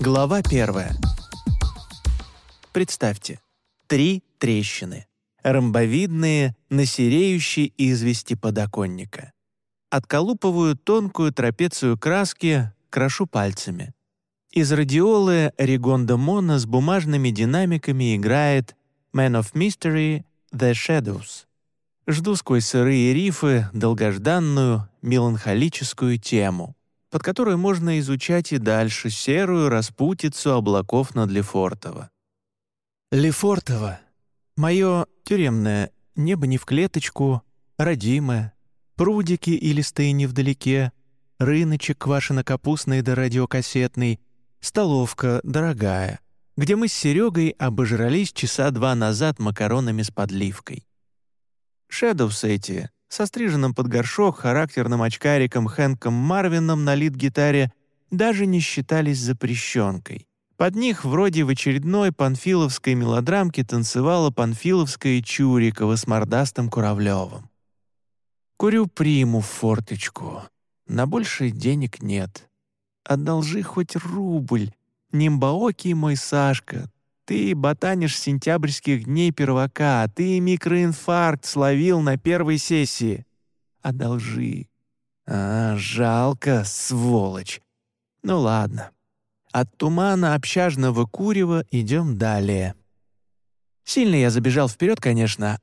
Глава первая. Представьте, три трещины, ромбовидные на извести подоконника. Отколупываю тонкую трапецию краски, крошу пальцами. Из радиолы Ригонда Мона с бумажными динамиками играет «Man of Mystery — The Shadows». Жду сквозь сырые рифы долгожданную, меланхолическую тему, под которую можно изучать и дальше серую распутицу облаков над Лефортово. Лефортово — мое тюремное небо не в клеточку, родимое, прудики или стыни вдалеке, рыночек квашено-капустный да радиокассетный, столовка дорогая, где мы с Серегой обожрались часа два назад макаронами с подливкой. Шэдовс эти, со стриженным под горшок, характерным очкариком Хэнком Марвином на лид-гитаре, даже не считались запрещенкой. Под них вроде в очередной панфиловской мелодрамке танцевала панфиловская Чурикова с мордастым Куравлевым. Курю приму в форточку. На больше денег нет. Одолжи хоть рубль. Нимбаокий мой Сашка, ты ботанишь сентябрьских дней первака, а ты микроинфаркт словил на первой сессии. Одолжи. А, жалко, сволочь. Ну ладно. От тумана общажного курева идем далее. Сильно я забежал вперед, конечно,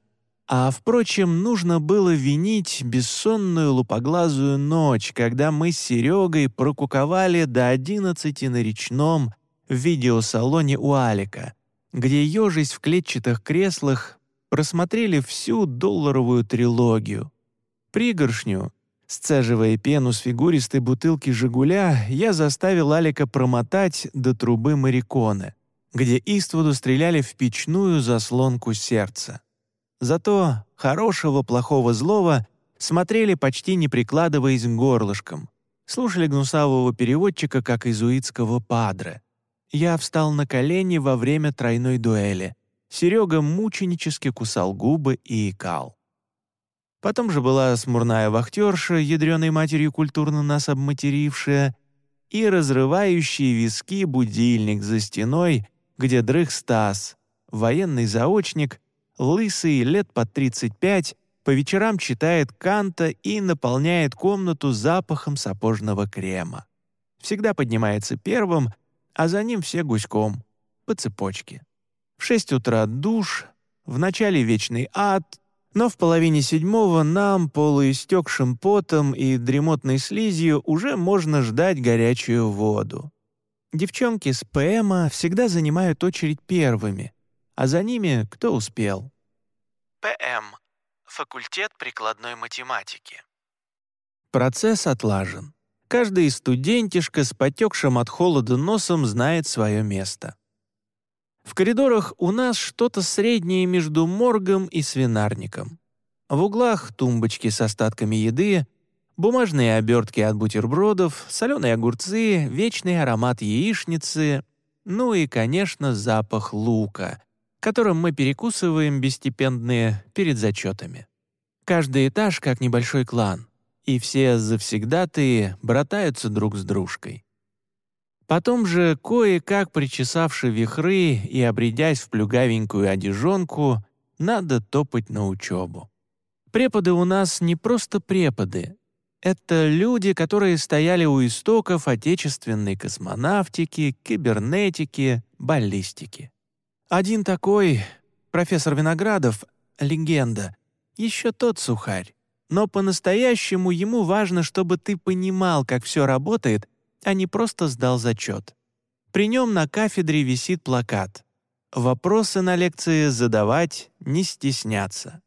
а, впрочем, нужно было винить бессонную лупоглазую ночь, когда мы с Серегой прокуковали до одиннадцати на речном в видеосалоне у Алика, где, ежись в клетчатых креслах, просмотрели всю долларовую трилогию. Пригоршню, сцеживая пену с фигуристой бутылки «Жигуля», я заставил Алика промотать до трубы Мариконы, где Иствуду стреляли в печную заслонку сердца. Зато хорошего, плохого, злого смотрели почти не прикладываясь к горлышкам. Слушали гнусавого переводчика, как изуитского падре. Я встал на колени во время тройной дуэли. Серега мученически кусал губы и икал. Потом же была смурная вахтерша, ядреной матерью культурно нас обматерившая, и разрывающий виски будильник за стеной, где дрых Стас, военный заочник, лысый, лет под 35, по вечерам читает Канта и наполняет комнату запахом сапожного крема. Всегда поднимается первым, а за ним все гуськом, по цепочке. В шесть утра душ, в начале вечный ад, но в половине седьмого нам, полуистекшим потом и дремотной слизью, уже можно ждать горячую воду. Девчонки с ПМа всегда занимают очередь первыми, а за ними кто успел. ПМ — факультет прикладной математики. Процесс отлажен. Каждый студентишка с потекшим от холода носом знает свое место. В коридорах у нас что-то среднее между моргом и свинарником. В углах тумбочки с остатками еды, бумажные обертки от бутербродов, соленые огурцы, вечный аромат яичницы, ну и, конечно, запах лука, которым мы перекусываем бесстипендные перед зачетами. Каждый этаж как небольшой клан, и все завсегдатые братаются друг с дружкой. Потом же, кое-как причесавши вихры и обрядясь в плюгавенькую одежонку, надо топать на учебу. Преподы у нас не просто преподы. Это люди, которые стояли у истоков отечественной космонавтики, кибернетики, баллистики. Один такой, профессор Виноградов, легенда, еще тот сухарь. Но по-настоящему ему важно, чтобы ты понимал, как все работает, а не просто сдал зачет. При нем на кафедре висит плакат. Вопросы на лекции задавать не стесняться.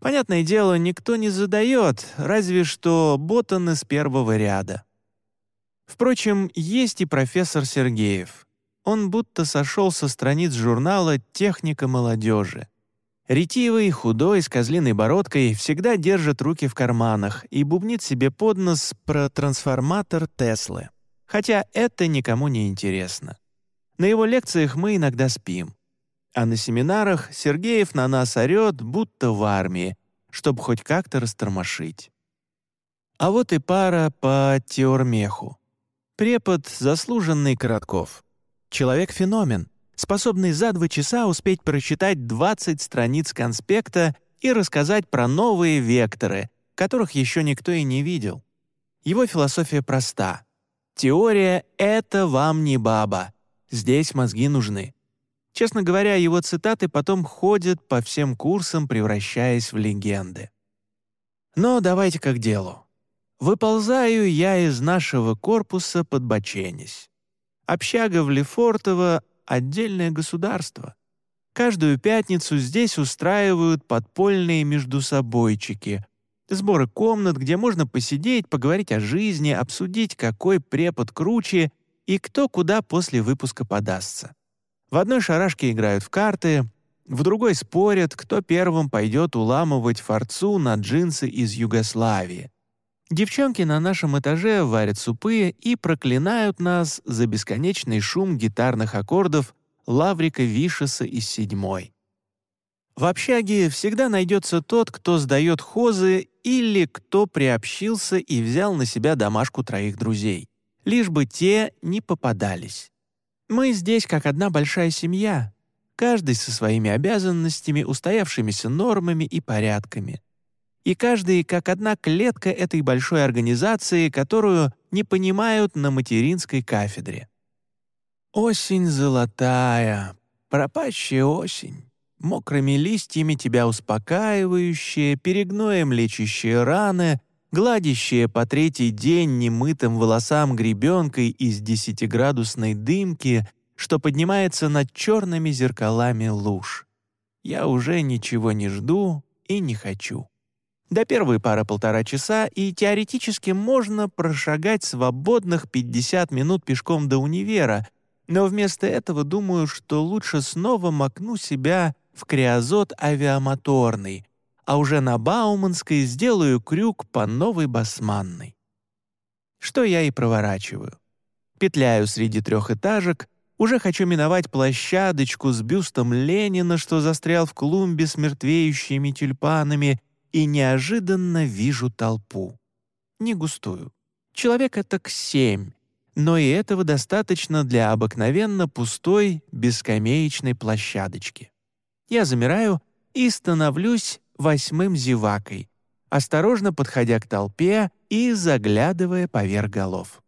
Понятное дело, никто не задает, разве что ботаны с первого ряда. Впрочем, есть и профессор Сергеев — он будто сошел со страниц журнала «Техника молодежи». Ретивый, худой, с козлиной бородкой, всегда держит руки в карманах и бубнит себе под нос про трансформатор Теслы. Хотя это никому не интересно. На его лекциях мы иногда спим. А на семинарах Сергеев на нас орёт, будто в армии, чтобы хоть как-то растормошить. А вот и пара по теормеху. Препод — заслуженный Коротков. Человек-феномен, способный за два часа успеть прочитать 20 страниц конспекта и рассказать про новые векторы, которых еще никто и не видел. Его философия проста. Теория — это вам не баба. Здесь мозги нужны. Честно говоря, его цитаты потом ходят по всем курсам, превращаясь в легенды. Но давайте к делу. Выползаю я из нашего корпуса, подбоченясь. Общага в Лефортово — отдельное государство. Каждую пятницу здесь устраивают подпольные междусобойчики, сборы комнат, где можно посидеть, поговорить о жизни, обсудить, какой препод круче и кто куда после выпуска подастся. В одной шарашке играют в карты, в другой спорят, кто первым пойдет уламывать форцу на джинсы из Югославии. Девчонки на нашем этаже варят супы и проклинают нас за бесконечный шум гитарных аккордов Лаврика Вишеса из седьмой. В общаге всегда найдется тот, кто сдает хозы или кто приобщился и взял на себя домашку троих друзей, лишь бы те не попадались. Мы здесь как одна большая семья, каждый со своими обязанностями, устоявшимися нормами и порядками. И каждый как одна клетка этой большой организации, которую не понимают на материнской кафедре. Осень золотая, пропащая осень, мокрыми листьями тебя успокаивающая, перегноем лечащие раны, гладящая по третий день немытым волосам гребенкой из десятиградусной дымки, что поднимается над черными зеркалами луж. Я уже ничего не жду и не хочу. До первой пары полтора часа, и теоретически можно прошагать свободных 50 минут пешком до универа, но вместо этого думаю, что лучше снова макну себя в криозот авиамоторный, а уже на Бауманской сделаю крюк по новой басманной. Что я и проворачиваю. Петляю среди трехэтажек, уже хочу миновать площадочку с бюстом Ленина, что застрял в клумбе с мертвеющими тюльпанами, и неожиданно вижу толпу. Не густую. Человек это к семь, но и этого достаточно для обыкновенно пустой бескамеечной площадочки. Я замираю и становлюсь восьмым зевакой, осторожно подходя к толпе и заглядывая поверх голов.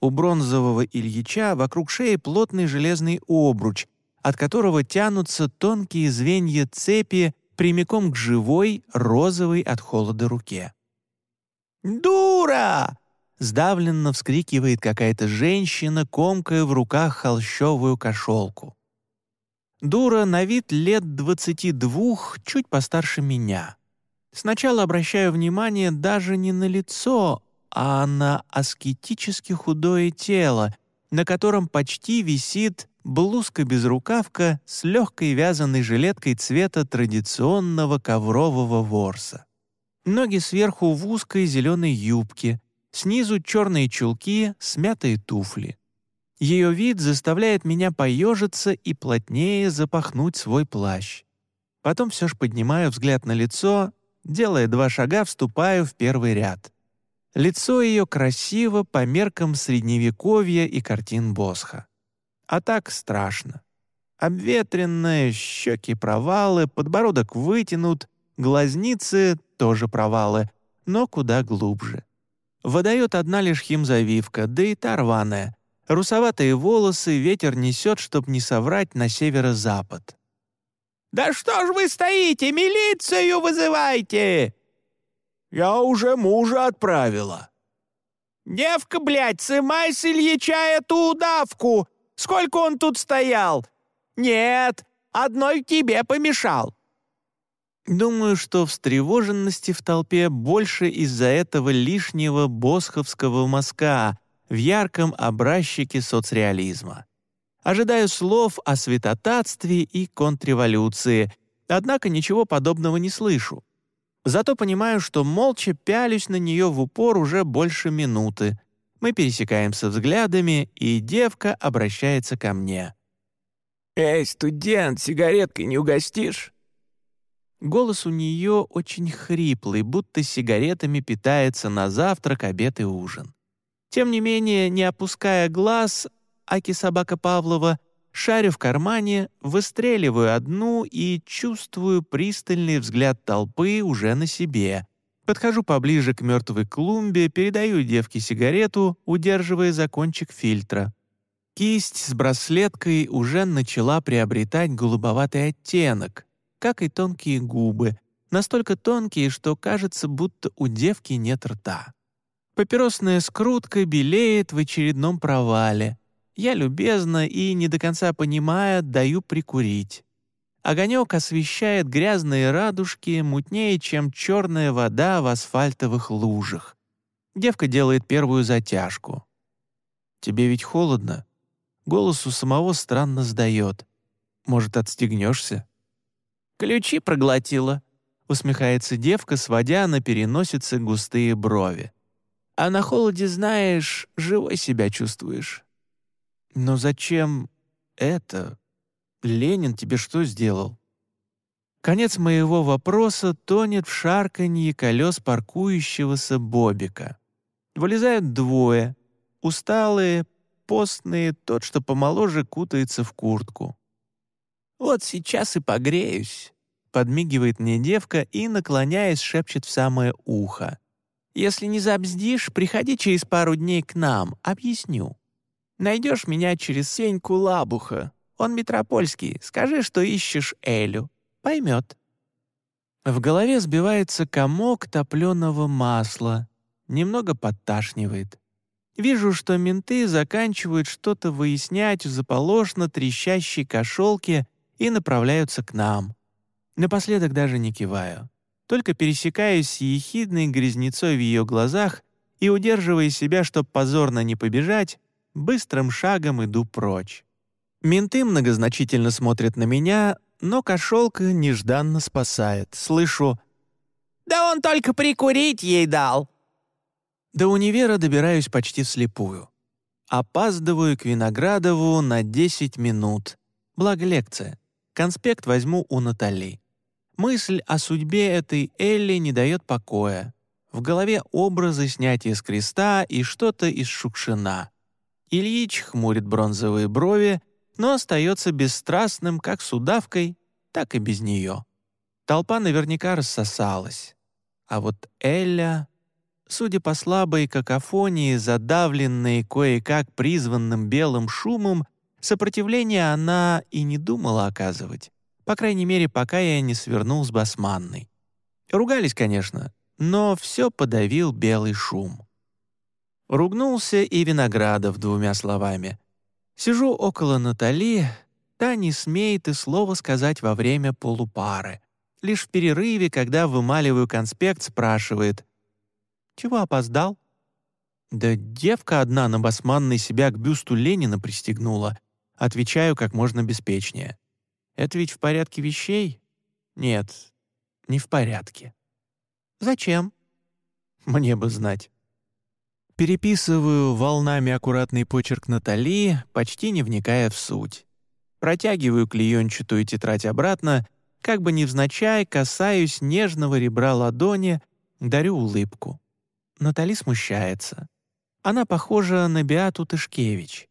У бронзового Ильича вокруг шеи плотный железный обруч, от которого тянутся тонкие звенья цепи прямиком к живой, розовой от холода руке. «Дура!» — сдавленно вскрикивает какая-то женщина, комкая в руках холщовую кошелку. Дура на вид лет двадцати двух, чуть постарше меня. Сначала обращаю внимание даже не на лицо, а на аскетически худое тело, на котором почти висит блузка-безрукавка с легкой вязаной жилеткой цвета традиционного коврового ворса. Ноги сверху в узкой зеленой юбке, снизу черные чулки, смятые туфли. Ее вид заставляет меня поежиться и плотнее запахнуть свой плащ. Потом все ж поднимаю взгляд на лицо, делая два шага, вступаю в первый ряд. Лицо ее красиво по меркам средневековья и картин Босха. А так страшно. Обветренные, щеки провалы, подбородок вытянут, глазницы тоже провалы, но куда глубже. Выдает одна лишь химзавивка, да и та рваная, Русоватые волосы ветер несет, чтоб не соврать, на северо-запад. «Да что ж вы стоите? Милицию вызывайте!» «Я уже мужа отправила». «Девка, блядь, сымай с Ильича эту удавку! Сколько он тут стоял?» «Нет, одной тебе помешал». Думаю, что встревоженности в толпе больше из-за этого лишнего босховского мазка, в ярком образчике соцреализма. Ожидаю слов о святотатстве и контрреволюции, однако ничего подобного не слышу. Зато понимаю, что молча пялюсь на нее в упор уже больше минуты. Мы пересекаемся взглядами, и девка обращается ко мне. «Эй, студент, сигареткой не угостишь?» Голос у нее очень хриплый, будто сигаретами питается на завтрак, обед и ужин. Тем не менее, не опуская глаз, аки собака Павлова, шарю в кармане, выстреливаю одну и чувствую пристальный взгляд толпы уже на себе. Подхожу поближе к мертвой клумбе, передаю девке сигарету, удерживая за кончик фильтра. Кисть с браслеткой уже начала приобретать голубоватый оттенок, как и тонкие губы, настолько тонкие, что кажется, будто у девки нет рта. Папиросная скрутка белеет в очередном провале. Я любезно и, не до конца понимая, даю прикурить. Огонек освещает грязные радужки мутнее, чем черная вода в асфальтовых лужах. Девка делает первую затяжку. «Тебе ведь холодно?» Голос у самого странно сдает. «Может, отстегнешься?» «Ключи проглотила», — усмехается девка, сводя на переносице густые брови. А на холоде, знаешь, живой себя чувствуешь. Но зачем это? Ленин тебе что сделал? Конец моего вопроса тонет в шарканье колес паркующегося Бобика. Вылезают двое, усталые, постные, тот, что помоложе, кутается в куртку. «Вот сейчас и погреюсь», — подмигивает мне девка и, наклоняясь, шепчет в самое ухо. Если не забздишь, приходи через пару дней к нам, объясню. Найдешь меня через Сеньку Лабуха. Он метропольский. Скажи, что ищешь Элю. Поймет. В голове сбивается комок топленого масла. Немного подташнивает. Вижу, что менты заканчивают что-то выяснять в заполошно трещащей кошелке и направляются к нам. Напоследок даже не киваю только пересекаюсь с ехидной грязнецой в ее глазах и, удерживая себя, чтоб позорно не побежать, быстрым шагом иду прочь. Менты многозначительно смотрят на меня, но кошелка нежданно спасает. Слышу «Да он только прикурить ей дал!» До универа добираюсь почти вслепую. Опаздываю к Виноградову на 10 минут. Благо лекция. Конспект возьму у Натали. Мысль о судьбе этой Элли не дает покоя. В голове образы снятия с креста и что-то из Шукшина. Ильич хмурит бронзовые брови, но остается бесстрастным как с удавкой, так и без нее. Толпа наверняка рассосалась. А вот Эля, судя по слабой какофонии, задавленной кое-как призванным белым шумом, сопротивления она и не думала оказывать. По крайней мере, пока я не свернул с басманной. Ругались, конечно, но все подавил белый шум. Ругнулся и Виноградов двумя словами. Сижу около Натали, та не смеет и слова сказать во время полупары. Лишь в перерыве, когда вымаливаю конспект, спрашивает. «Чего опоздал?» «Да девка одна на басманной себя к бюсту Ленина пристегнула», отвечаю как можно беспечнее. Это ведь в порядке вещей? Нет, не в порядке. Зачем? Мне бы знать. Переписываю волнами аккуратный почерк Натали, почти не вникая в суть. Протягиваю клеенчатую тетрадь обратно, как бы невзначай касаюсь нежного ребра ладони, дарю улыбку. Натали смущается. Она похожа на Беату Тышкевич.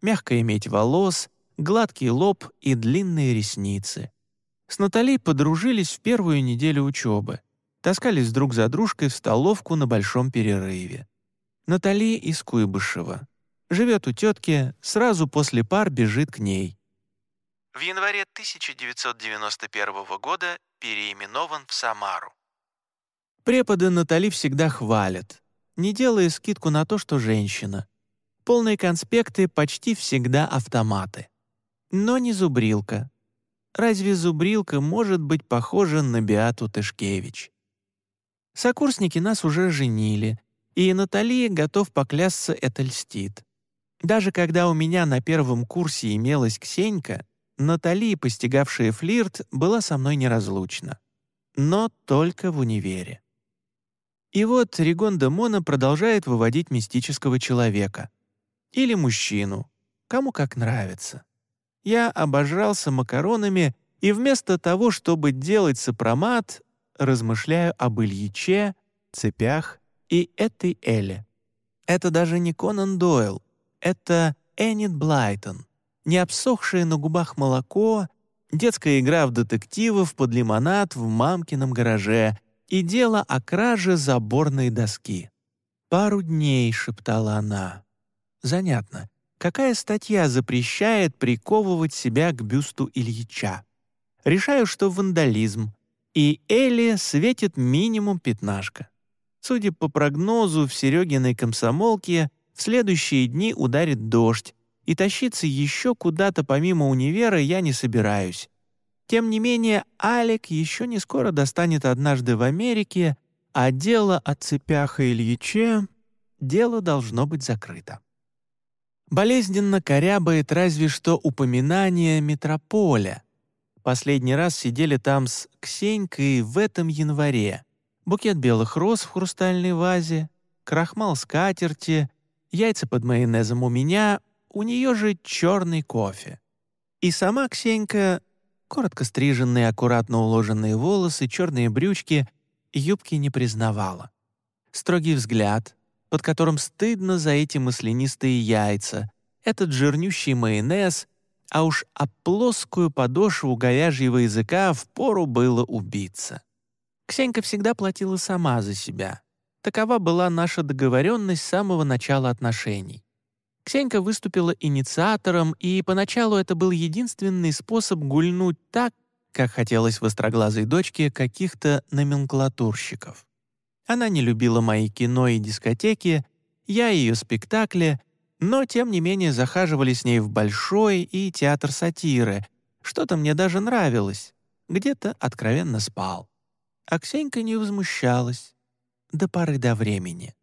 Мягкая медь волос, гладкий лоб и длинные ресницы. С Натали подружились в первую неделю учебы. Таскались друг за дружкой в столовку на большом перерыве. Натали из Куйбышева. Живет у тетки, сразу после пар бежит к ней. В январе 1991 года переименован в Самару. Преподы Натали всегда хвалят, не делая скидку на то, что женщина. Полные конспекты почти всегда автоматы но не зубрилка. Разве зубрилка может быть похожа на Биату Тышкевич? Сокурсники нас уже женили, и Натали готов поклясться это льстит. Даже когда у меня на первом курсе имелась Ксенька, Натали, постигавшая флирт, была со мной неразлучна. Но только в универе. И вот Ригонда Мона продолжает выводить мистического человека. Или мужчину, кому как нравится я обожрался макаронами и вместо того, чтобы делать сопромат, размышляю об Ильиче, цепях и этой Эле. Это даже не Конан Дойл, это Эннет Блайтон, необсохшее на губах молоко, детская игра в детективов под лимонад в мамкином гараже и дело о краже заборной доски. «Пару дней», — шептала она. «Занятно. Какая статья запрещает приковывать себя к бюсту Ильича? Решаю, что вандализм. И Элли светит минимум пятнашка. Судя по прогнозу, в Серегиной комсомолке в следующие дни ударит дождь, и тащиться еще куда-то помимо универа я не собираюсь. Тем не менее, Алик еще не скоро достанет однажды в Америке, а дело о цепях и Ильиче — дело должно быть закрыто. Болезненно корябает разве что упоминание метрополя. Последний раз сидели там с Ксенькой в этом январе. Букет белых роз в хрустальной вазе, крахмал скатерти, яйца под майонезом у меня, у нее же черный кофе. И сама Ксенька, коротко стриженные, аккуратно уложенные волосы, черные брючки, юбки не признавала. Строгий взгляд, под которым стыдно за эти маслянистые яйца, этот жирнющий майонез, а уж о плоскую подошву говяжьего языка впору было убиться. Ксенька всегда платила сама за себя. Такова была наша договоренность с самого начала отношений. Ксенька выступила инициатором, и поначалу это был единственный способ гульнуть так, как хотелось востроглазой дочке каких-то номенклатурщиков. Она не любила мои кино и дискотеки, я ее спектакли, но тем не менее захаживали с ней в Большой и театр сатиры. Что-то мне даже нравилось. Где-то откровенно спал. А Ксенька не возмущалась. До поры до времени.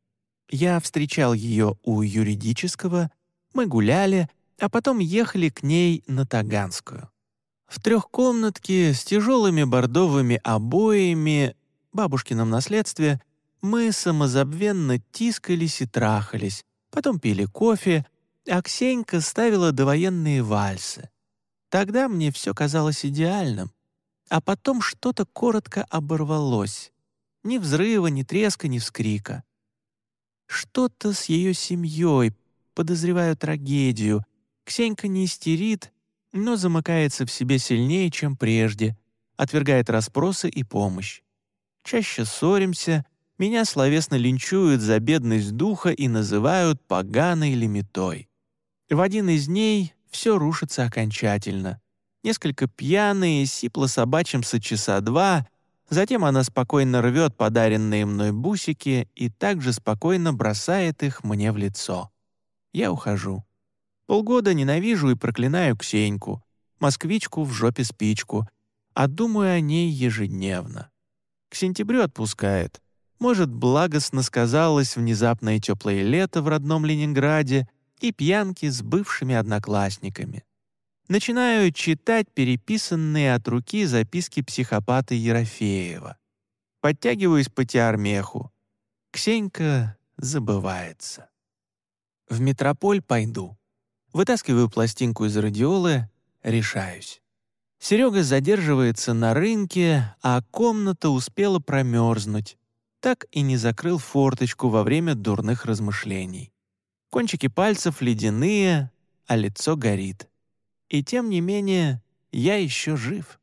Я встречал ее у юридического, мы гуляли, а потом ехали к ней на Таганскую. В трехкомнатке с тяжелыми бордовыми обоями, бабушкином наследстве, мы самозабвенно тискались и трахались, потом пили кофе, а Ксенька ставила довоенные вальсы. Тогда мне все казалось идеальным, а потом что-то коротко оборвалось. Ни взрыва, ни треска, ни вскрика. Что-то с ее семьей, подозреваю трагедию. Ксенька не истерит, но замыкается в себе сильнее, чем прежде, отвергает расспросы и помощь. Чаще ссоримся, меня словесно линчуют за бедность духа и называют поганой лимитой. В один из дней все рушится окончательно. Несколько пьяные, сипло собачимся часа два, затем она спокойно рвет подаренные мной бусики и также спокойно бросает их мне в лицо. Я ухожу. Полгода ненавижу и проклинаю Ксеньку, москвичку в жопе спичку, а думаю о ней ежедневно. К сентябрю отпускает — может, благостно сказалось внезапное теплое лето в родном Ленинграде и пьянки с бывшими одноклассниками. Начинаю читать переписанные от руки записки психопата Ерофеева. Подтягиваюсь по теармеху. Ксенька забывается. В метрополь пойду. Вытаскиваю пластинку из радиолы, решаюсь. Серега задерживается на рынке, а комната успела промерзнуть так и не закрыл форточку во время дурных размышлений. Кончики пальцев ледяные, а лицо горит. И тем не менее, я еще жив.